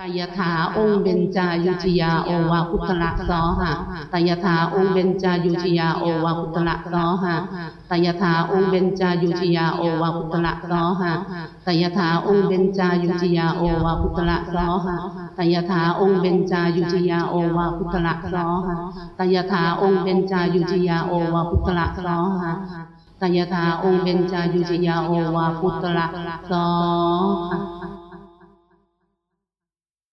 ตยถาองค์เบญจายุจยาโอวาคุตธละสอหะตยถาองค์เบญจายุจยาโอวาคุตธละสอหะตยถาองค์เบญจายุจยาโอวาคุตธละสอหะตยถาองค์เบญจายุจยาโอวาคุตธละสอหะตยถาองค์เบญจายุจยาโอวาคุตธละสอหะตยถาองค์เบญจายุจยาโอวาคุตธละสอหะตยถาองค์เบญจายุจยาโอวาคุตธละสอหะ